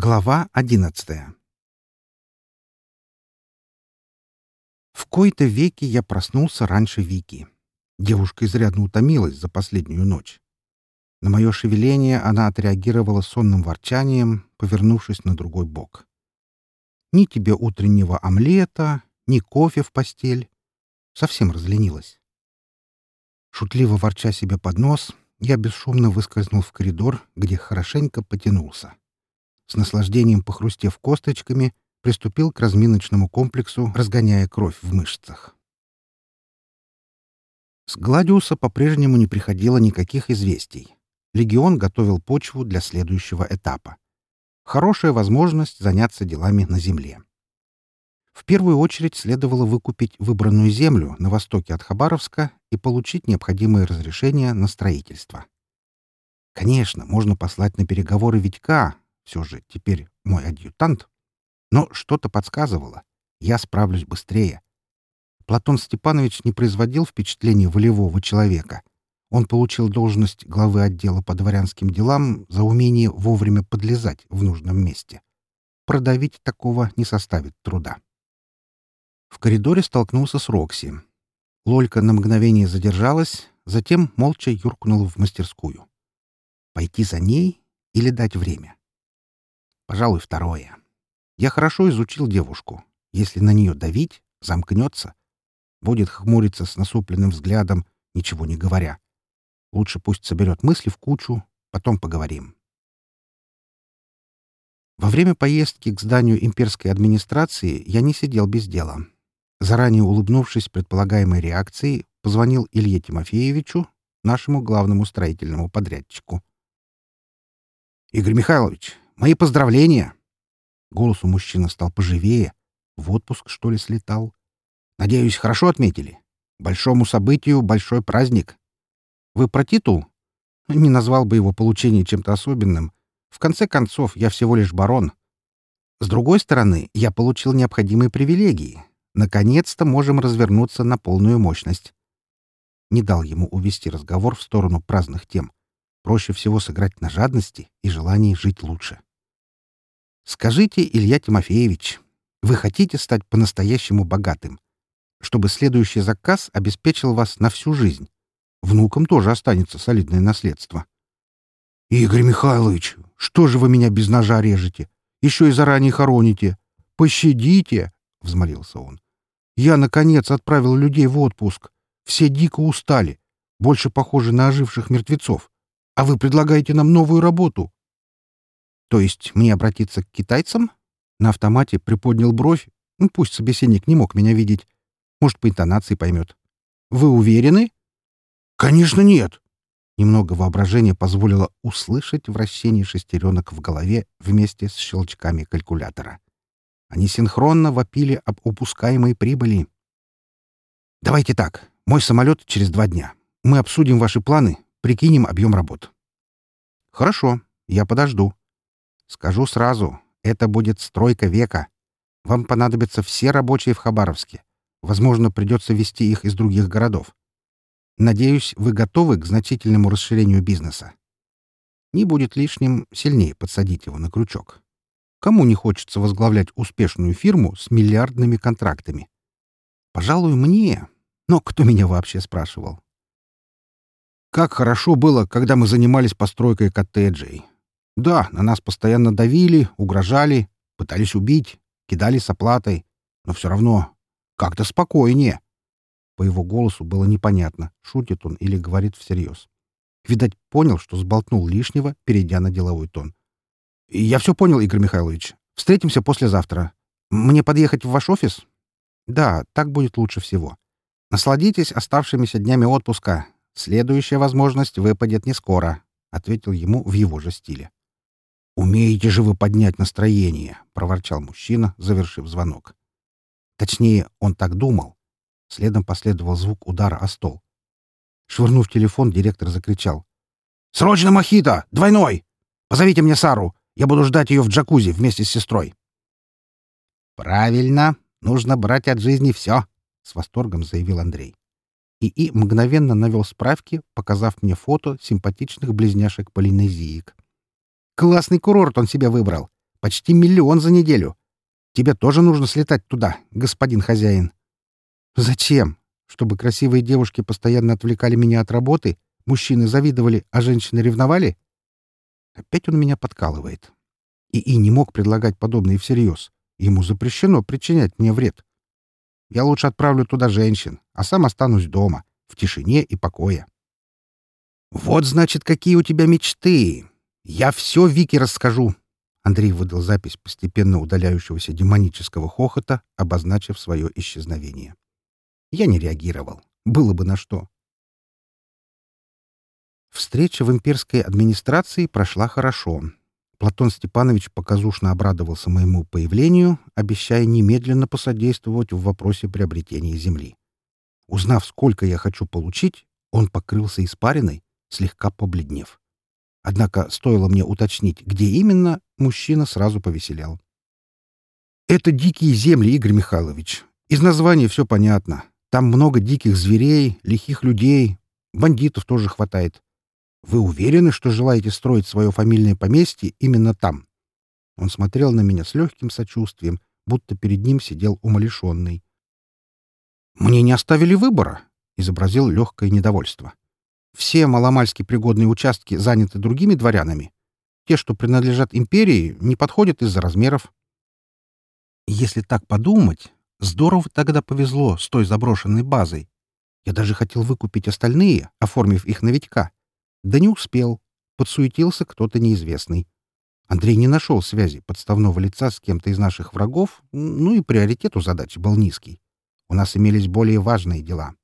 Глава одиннадцатая В кои-то веки я проснулся раньше Вики. Девушка изрядно утомилась за последнюю ночь. На мое шевеление она отреагировала сонным ворчанием, повернувшись на другой бок. Ни тебе утреннего омлета, ни кофе в постель. Совсем разленилась. Шутливо ворча себе под нос, я бесшумно выскользнул в коридор, где хорошенько потянулся. С наслаждением похрустев косточками, приступил к разминочному комплексу, разгоняя кровь в мышцах. С Гладиуса по-прежнему не приходило никаких известий. Легион готовил почву для следующего этапа. Хорошая возможность заняться делами на земле. В первую очередь следовало выкупить выбранную землю на востоке от Хабаровска и получить необходимые разрешения на строительство. Конечно, можно послать на переговоры Витька, все же теперь мой адъютант, но что-то подсказывало. Я справлюсь быстрее. Платон Степанович не производил впечатления волевого человека. Он получил должность главы отдела по дворянским делам за умение вовремя подлезать в нужном месте. Продавить такого не составит труда. В коридоре столкнулся с Рокси. Лолька на мгновение задержалась, затем молча юркнула в мастерскую. Пойти за ней или дать время? Пожалуй, второе. Я хорошо изучил девушку. Если на нее давить, замкнется. Будет хмуриться с насупленным взглядом, ничего не говоря. Лучше пусть соберет мысли в кучу, потом поговорим. Во время поездки к зданию имперской администрации я не сидел без дела. Заранее улыбнувшись предполагаемой реакции, позвонил Илье Тимофеевичу, нашему главному строительному подрядчику. «Игорь Михайлович, мои поздравления!» Голос у мужчины стал поживее. В отпуск, что ли, слетал? «Надеюсь, хорошо отметили? Большому событию большой праздник. Вы про титул?» Не назвал бы его получение чем-то особенным. В конце концов, я всего лишь барон. С другой стороны, я получил необходимые привилегии, Наконец-то можем развернуться на полную мощность. Не дал ему увести разговор в сторону праздных тем. Проще всего сыграть на жадности и желании жить лучше. Скажите, Илья Тимофеевич, вы хотите стать по-настоящему богатым, чтобы следующий заказ обеспечил вас на всю жизнь? Внукам тоже останется солидное наследство. Игорь Михайлович, что же вы меня без ножа режете? Еще и заранее хороните. Пощадите, — взмолился он. Я, наконец, отправил людей в отпуск. Все дико устали, больше похожи на оживших мертвецов. А вы предлагаете нам новую работу. То есть мне обратиться к китайцам? На автомате приподнял бровь. Ну, пусть собеседник не мог меня видеть. Может, по интонации поймет. Вы уверены? Конечно, нет. Немного воображения позволило услышать вращение шестеренок в голове вместе с щелчками калькулятора. Они синхронно вопили об упускаемой прибыли. «Давайте так. Мой самолет через два дня. Мы обсудим ваши планы, прикинем объем работ». «Хорошо. Я подожду. Скажу сразу. Это будет стройка века. Вам понадобятся все рабочие в Хабаровске. Возможно, придется вести их из других городов. Надеюсь, вы готовы к значительному расширению бизнеса. Не будет лишним сильнее подсадить его на крючок. Кому не хочется возглавлять успешную фирму с миллиардными контрактами? Пожалуй, мне. Но кто меня вообще спрашивал? Как хорошо было, когда мы занимались постройкой коттеджей. Да, на нас постоянно давили, угрожали, пытались убить, кидали с оплатой. Но все равно как-то спокойнее. По его голосу было непонятно, шутит он или говорит всерьез. Видать, понял, что сболтнул лишнего, перейдя на деловой тон. «Я все понял, Игорь Михайлович. Встретимся послезавтра. Мне подъехать в ваш офис?» «Да, так будет лучше всего. Насладитесь оставшимися днями отпуска. Следующая возможность выпадет не скоро», — ответил ему в его же стиле. «Умеете же вы поднять настроение», — проворчал мужчина, завершив звонок. Точнее, он так думал. Следом последовал звук удара о стол. Швырнув телефон, директор закричал. «Срочно мохито! Двойной! Позовите мне Сару! Я буду ждать ее в джакузи вместе с сестрой. Правильно, нужно брать от жизни все, с восторгом заявил Андрей. ИИ мгновенно навел справки, показав мне фото симпатичных близняшек полинезиек. Классный курорт он себе выбрал. Почти миллион за неделю. Тебе тоже нужно слетать туда, господин хозяин. Зачем? Чтобы красивые девушки постоянно отвлекали меня от работы, мужчины завидовали, а женщины ревновали? Опять он меня подкалывает. И И не мог предлагать подобное всерьез. Ему запрещено причинять мне вред. Я лучше отправлю туда женщин, а сам останусь дома, в тишине и покое. «Вот, значит, какие у тебя мечты! Я все Вике расскажу!» Андрей выдал запись постепенно удаляющегося демонического хохота, обозначив свое исчезновение. Я не реагировал. Было бы на что. Встреча в имперской администрации прошла хорошо. Платон Степанович показушно обрадовался моему появлению, обещая немедленно посодействовать в вопросе приобретения земли. Узнав, сколько я хочу получить, он покрылся испариной, слегка побледнев. Однако стоило мне уточнить, где именно, мужчина сразу повеселял. «Это дикие земли, Игорь Михайлович. Из названия все понятно. Там много диких зверей, лихих людей, бандитов тоже хватает. Вы уверены, что желаете строить свое фамильное поместье именно там?» Он смотрел на меня с легким сочувствием, будто перед ним сидел умалишенный. «Мне не оставили выбора», — изобразил легкое недовольство. «Все маломальски пригодные участки заняты другими дворянами. Те, что принадлежат империи, не подходят из-за размеров». Если так подумать, здорово тогда повезло с той заброшенной базой. Я даже хотел выкупить остальные, оформив их на Витька. Да не успел. Подсуетился кто-то неизвестный. Андрей не нашел связи подставного лица с кем-то из наших врагов, ну и приоритет у задачи был низкий. У нас имелись более важные дела.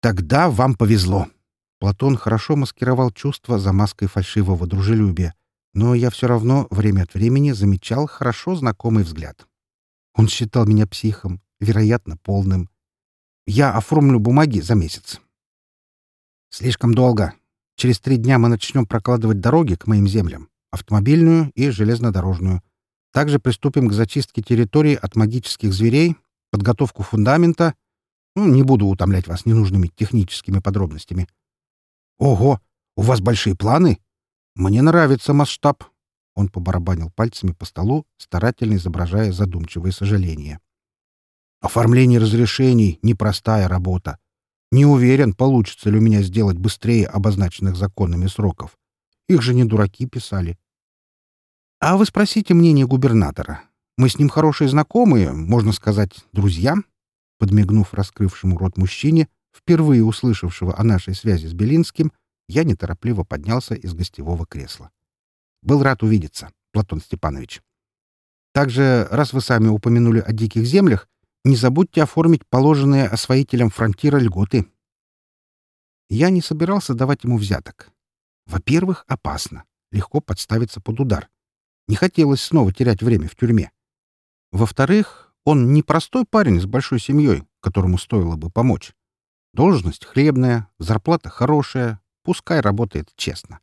«Тогда вам повезло!» Платон хорошо маскировал чувства за маской фальшивого дружелюбия, но я все равно время от времени замечал хорошо знакомый взгляд. Он считал меня психом, вероятно, полным. Я оформлю бумаги за месяц. Слишком долго. Через три дня мы начнем прокладывать дороги к моим землям, автомобильную и железнодорожную. Также приступим к зачистке территории от магических зверей, подготовку фундамента. Ну, не буду утомлять вас ненужными техническими подробностями. Ого, у вас большие планы? Мне нравится масштаб. Он побарабанил пальцами по столу, старательно изображая задумчивое сожаление. Оформление разрешений — непростая работа. Не уверен, получится ли у меня сделать быстрее обозначенных законами сроков. Их же не дураки писали. А вы спросите мнение губернатора. Мы с ним хорошие знакомые, можно сказать, друзья. Подмигнув раскрывшему рот мужчине, впервые услышавшего о нашей связи с Белинским, я неторопливо поднялся из гостевого кресла. Был рад увидеться, Платон Степанович. Также, раз вы сами упомянули о диких землях, не забудьте оформить положенные освоителям фронтира льготы. Я не собирался давать ему взяток. Во-первых, опасно. Легко подставиться под удар. Не хотелось снова терять время в тюрьме. Во-вторых, он не простой парень с большой семьей, которому стоило бы помочь. Должность хлебная, зарплата хорошая, пускай работает честно.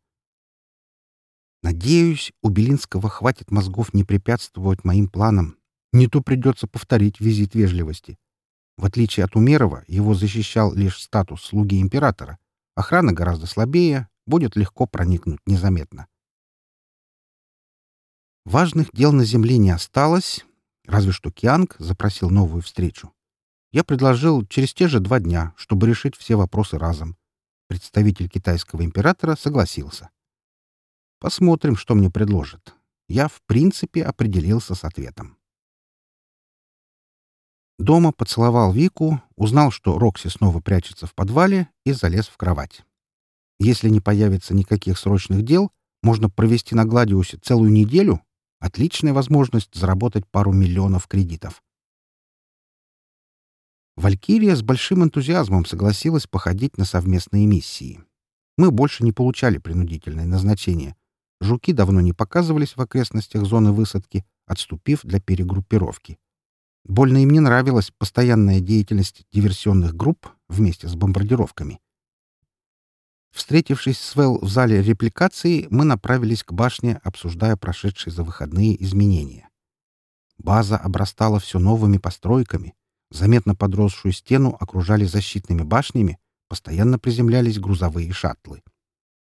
Надеюсь, у Белинского хватит мозгов не препятствовать моим планам не то придется повторить визит вежливости. В отличие от Умерова, его защищал лишь статус слуги императора. Охрана гораздо слабее, будет легко проникнуть незаметно. Важных дел на земле не осталось, разве что Кианг запросил новую встречу. Я предложил через те же два дня, чтобы решить все вопросы разом. Представитель китайского императора согласился. Посмотрим, что мне предложат. Я, в принципе, определился с ответом. Дома поцеловал Вику, узнал, что Рокси снова прячется в подвале и залез в кровать. Если не появится никаких срочных дел, можно провести на Гладиусе целую неделю. Отличная возможность заработать пару миллионов кредитов. Валькирия с большим энтузиазмом согласилась походить на совместные миссии. Мы больше не получали принудительное назначение. Жуки давно не показывались в окрестностях зоны высадки, отступив для перегруппировки. Больно им не нравилась постоянная деятельность диверсионных групп вместе с бомбардировками. Встретившись с Вэл в зале репликации, мы направились к башне, обсуждая прошедшие за выходные изменения. База обрастала все новыми постройками. Заметно подросшую стену окружали защитными башнями, постоянно приземлялись грузовые шаттлы.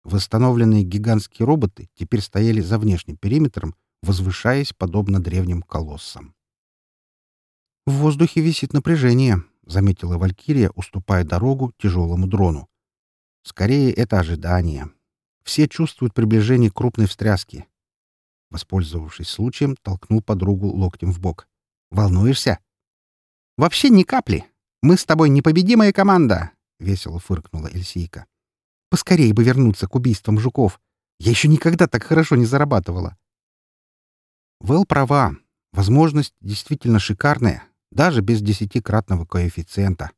Восстановленные гигантские роботы теперь стояли за внешним периметром, возвышаясь подобно древним колоссам. «В воздухе висит напряжение», — заметила Валькирия, уступая дорогу тяжелому дрону. «Скорее, это ожидание. Все чувствуют приближение крупной встряски». Воспользовавшись случаем, толкнул подругу локтем в бок. «Волнуешься?» «Вообще ни капли. Мы с тобой непобедимая команда!» — весело фыркнула Эльсийка. «Поскорее бы вернуться к убийствам жуков. Я еще никогда так хорошо не зарабатывала». Вэл права. Возможность действительно шикарная, даже без десятикратного коэффициента.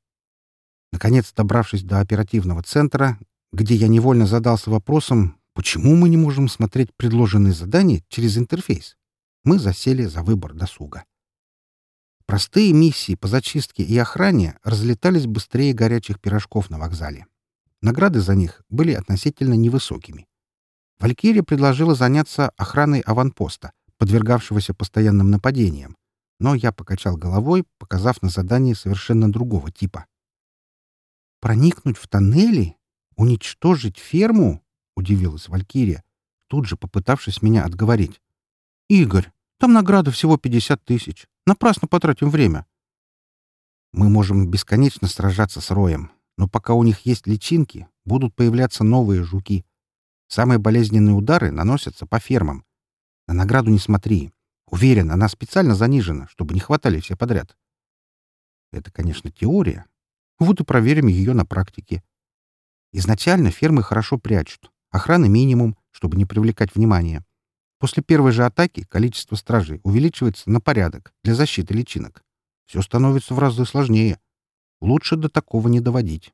Наконец, добравшись до оперативного центра, где я невольно задался вопросом, почему мы не можем смотреть предложенные задания через интерфейс, мы засели за выбор досуга. Простые миссии по зачистке и охране разлетались быстрее горячих пирожков на вокзале. Награды за них были относительно невысокими. Валькирия предложила заняться охраной аванпоста, подвергавшегося постоянным нападениям, но я покачал головой, показав на задание совершенно другого типа. «Проникнуть в тоннели? Уничтожить ферму?» — удивилась Валькирия, тут же попытавшись меня отговорить. «Игорь, там награда всего 50 тысяч. Напрасно потратим время. Мы можем бесконечно сражаться с роем, но пока у них есть личинки, будут появляться новые жуки. Самые болезненные удары наносятся по фермам. На награду не смотри. Уверен, она специально занижена, чтобы не хватали все подряд. Это, конечно, теория. Вот и проверим ее на практике. Изначально фермы хорошо прячут. Охраны минимум, чтобы не привлекать внимания. После первой же атаки количество стражей увеличивается на порядок для защиты личинок. Все становится в разы сложнее. Лучше до такого не доводить.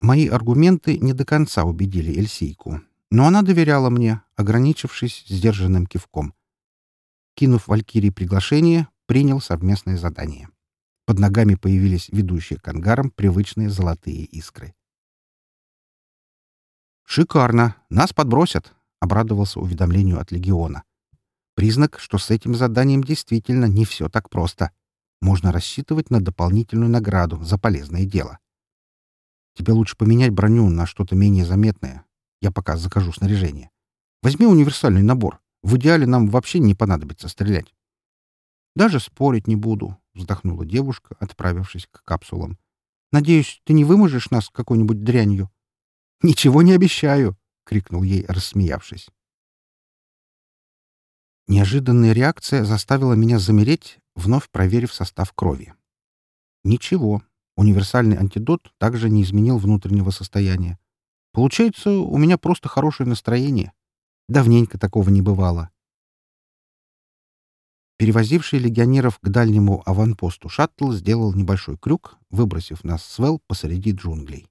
Мои аргументы не до конца убедили Эльсийку, но она доверяла мне, ограничившись сдержанным кивком. Кинув Валькирии приглашение, принял совместное задание. Под ногами появились ведущие к ангарам привычные золотые искры. «Шикарно! Нас подбросят!» Обрадовался уведомлению от легиона. Признак, что с этим заданием действительно не все так просто. Можно рассчитывать на дополнительную награду за полезное дело. Тебе лучше поменять броню на что-то менее заметное. Я пока закажу снаряжение. Возьми универсальный набор. В идеале нам вообще не понадобится стрелять. Даже спорить не буду, вздохнула девушка, отправившись к капсулам. Надеюсь, ты не выможешь нас какой-нибудь дрянью. Ничего не обещаю, — крикнул ей, рассмеявшись. Неожиданная реакция заставила меня замереть, вновь проверив состав крови. Ничего, универсальный антидот также не изменил внутреннего состояния. Получается, у меня просто хорошее настроение. Давненько такого не бывало. Перевозивший легионеров к дальнему аванпосту шаттл сделал небольшой крюк, выбросив нас с Вэл посреди джунглей.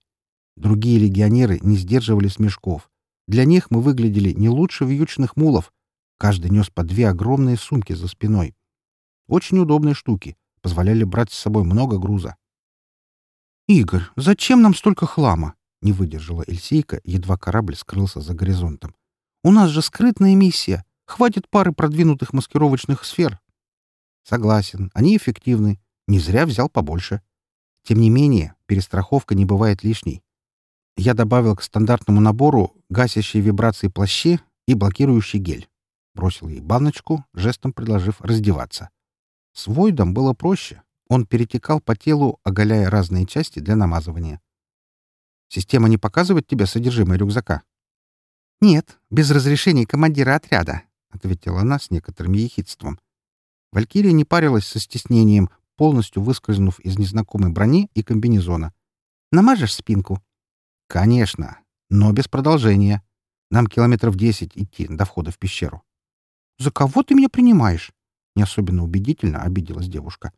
Другие легионеры не сдерживали смешков, для них мы выглядели не лучше вьючных мулов. Каждый нес по две огромные сумки за спиной. Очень удобные штуки, позволяли брать с собой много груза. «Игорь, зачем нам столько хлама?» — не выдержала Эльсейка, едва корабль скрылся за горизонтом. «У нас же скрытная миссия. Хватит пары продвинутых маскировочных сфер». «Согласен, они эффективны. Не зря взял побольше. Тем не менее, перестраховка не бывает лишней. Я добавил к стандартному набору гасящие вибрации плащи и блокирующий гель. Бросил ей баночку, жестом предложив раздеваться. С Войдом было проще. Он перетекал по телу, оголяя разные части для намазывания. «Система не показывает тебе содержимое рюкзака?» «Нет, без разрешения командира отряда», — ответила она с некоторым ехидством. Валькирия не парилась со стеснением, полностью выскользнув из незнакомой брони и комбинезона. «Намажешь спинку?» «Конечно, но без продолжения. Нам километров десять идти до входа в пещеру». «За кого ты меня принимаешь?» Не особенно убедительно обиделась девушка.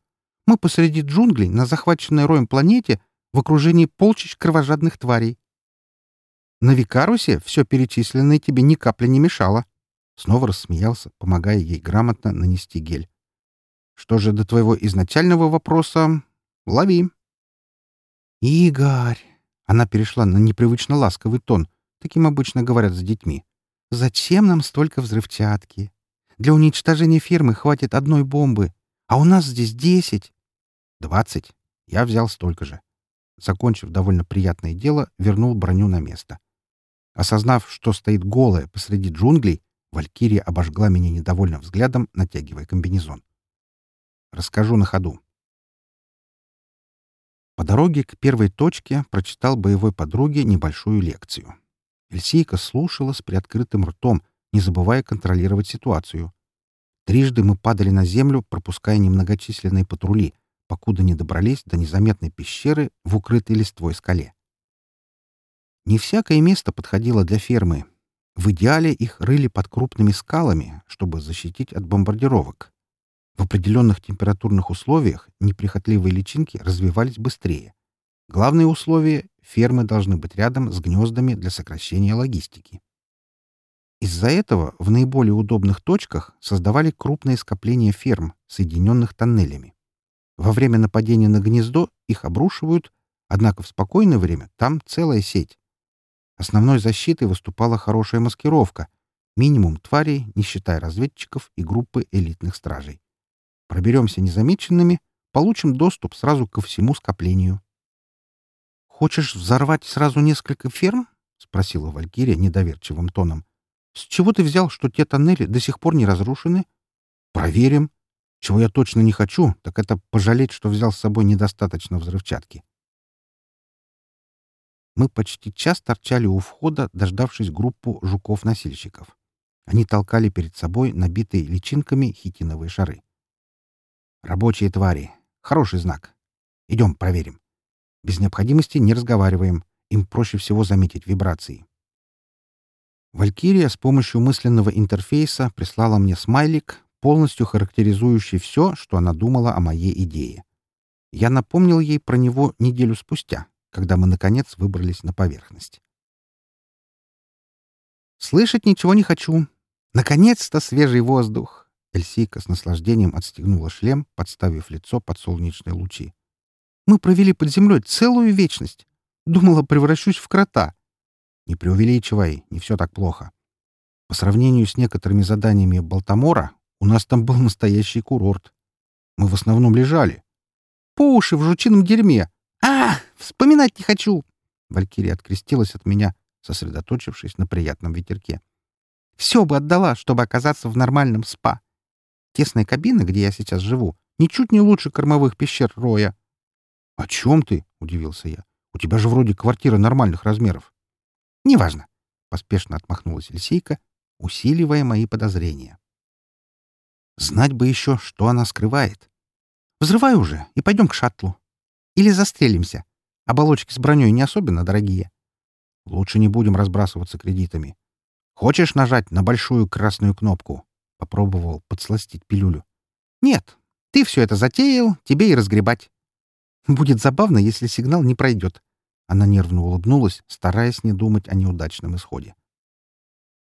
«Мы посреди джунглей на захваченной роем планете в окружении полчищ кровожадных тварей. На Викарусе все перечисленное тебе ни капли не мешало». Снова рассмеялся, помогая ей грамотно нанести гель. «Что же до твоего изначального вопроса? Лови». «Игорь!» Она перешла на непривычно ласковый тон. Таким обычно говорят с детьми. «Зачем нам столько взрывчатки? Для уничтожения фермы хватит одной бомбы, а у нас здесь десять». «Двадцать. Я взял столько же». Закончив довольно приятное дело, вернул броню на место. Осознав, что стоит голая посреди джунглей, Валькирия обожгла меня недовольным взглядом, натягивая комбинезон. Расскажу на ходу. По дороге к первой точке прочитал боевой подруге небольшую лекцию. Эльсийка слушала с приоткрытым ртом, не забывая контролировать ситуацию. Трижды мы падали на землю, пропуская немногочисленные патрули, покуда не добрались до незаметной пещеры в укрытой листвой скале. Не всякое место подходило для фермы. В идеале их рыли под крупными скалами, чтобы защитить от бомбардировок. В определенных температурных условиях неприхотливые личинки развивались быстрее. Главное условие — фермы должны быть рядом с гнездами для сокращения логистики. Из-за этого в наиболее удобных точках создавали крупные скопления ферм, соединенных тоннелями. Во время нападения на гнездо их обрушивают, однако в спокойное время там целая сеть. Основной защитой выступала хорошая маскировка, минимум тварей, не считая разведчиков и группы элитных стражей. Проберемся незамеченными, получим доступ сразу ко всему скоплению. «Хочешь взорвать сразу несколько ферм?» — спросила Валькирия недоверчивым тоном. «С чего ты взял, что те тоннели до сих пор не разрушены?» «Проверим. Чего я точно не хочу, так это пожалеть, что взял с собой недостаточно взрывчатки». Мы почти час торчали у входа, дождавшись группу жуков-носильщиков. Они толкали перед собой набитые личинками хитиновые шары. Рабочие твари. Хороший знак. Идем, проверим. Без необходимости не разговариваем. Им проще всего заметить вибрации. Валькирия с помощью мысленного интерфейса прислала мне смайлик, полностью характеризующий все, что она думала о моей идее. Я напомнил ей про него неделю спустя, когда мы, наконец, выбрались на поверхность. «Слышать ничего не хочу. Наконец-то свежий воздух. Эльсийка с наслаждением отстегнула шлем, подставив лицо под солнечные лучи. «Мы провели под землей целую вечность. Думала, превращусь в крота». «Не преувеличивай, не все так плохо. По сравнению с некоторыми заданиями Балтамора, у нас там был настоящий курорт. Мы в основном лежали. По уши в жучином дерьме. А, вспоминать не хочу!» Валькирия открестилась от меня, сосредоточившись на приятном ветерке. «Все бы отдала, чтобы оказаться в нормальном спа. Тесная кабина, где я сейчас живу, ничуть не лучше кормовых пещер Роя. — О чем ты? — удивился я. — У тебя же вроде квартира нормальных размеров. — Неважно, — поспешно отмахнулась Эльсейка, усиливая мои подозрения. Знать бы еще, что она скрывает. Взрывай уже и пойдем к шаттлу. Или застрелимся. Оболочки с броней не особенно дорогие. Лучше не будем разбрасываться кредитами. Хочешь нажать на большую красную кнопку? Попробовал подсластить пилюлю. «Нет, ты все это затеял, тебе и разгребать. Будет забавно, если сигнал не пройдет». Она нервно улыбнулась, стараясь не думать о неудачном исходе.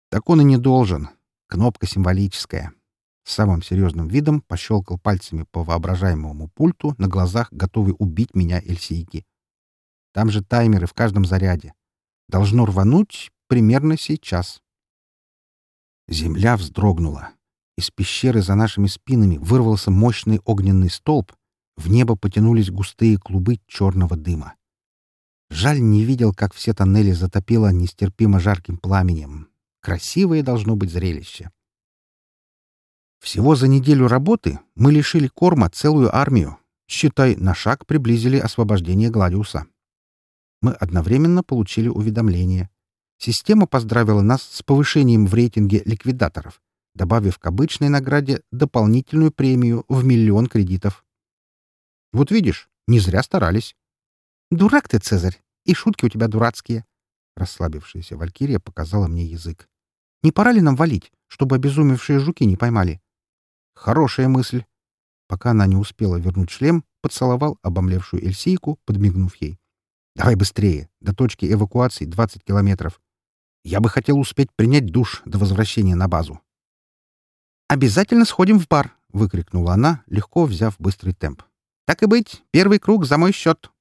«Так он и не должен. Кнопка символическая». С самым серьезным видом пощелкал пальцами по воображаемому пульту на глазах, готовый убить меня Эльсийки. Там же таймеры в каждом заряде. Должно рвануть примерно сейчас. Земля вздрогнула. Из пещеры за нашими спинами вырвался мощный огненный столб. В небо потянулись густые клубы черного дыма. Жаль, не видел, как все тоннели затопило нестерпимо жарким пламенем. Красивое должно быть зрелище. Всего за неделю работы мы лишили корма целую армию. Считай, на шаг приблизили освобождение Гладиуса. Мы одновременно получили уведомление. Система поздравила нас с повышением в рейтинге ликвидаторов, добавив к обычной награде дополнительную премию в миллион кредитов. Вот видишь, не зря старались. «Дурак ты, Цезарь, и шутки у тебя дурацкие!» Расслабившаяся Валькирия показала мне язык. «Не пора ли нам валить, чтобы обезумевшие жуки не поймали?» «Хорошая мысль!» Пока она не успела вернуть шлем, поцеловал обомлевшую Эльсийку, подмигнув ей. «Давай быстрее! До точки эвакуации 20 километров. Я бы хотел успеть принять душ до возвращения на базу. «Обязательно сходим в бар!» — выкрикнула она, легко взяв быстрый темп. «Так и быть, первый круг за мой счет!»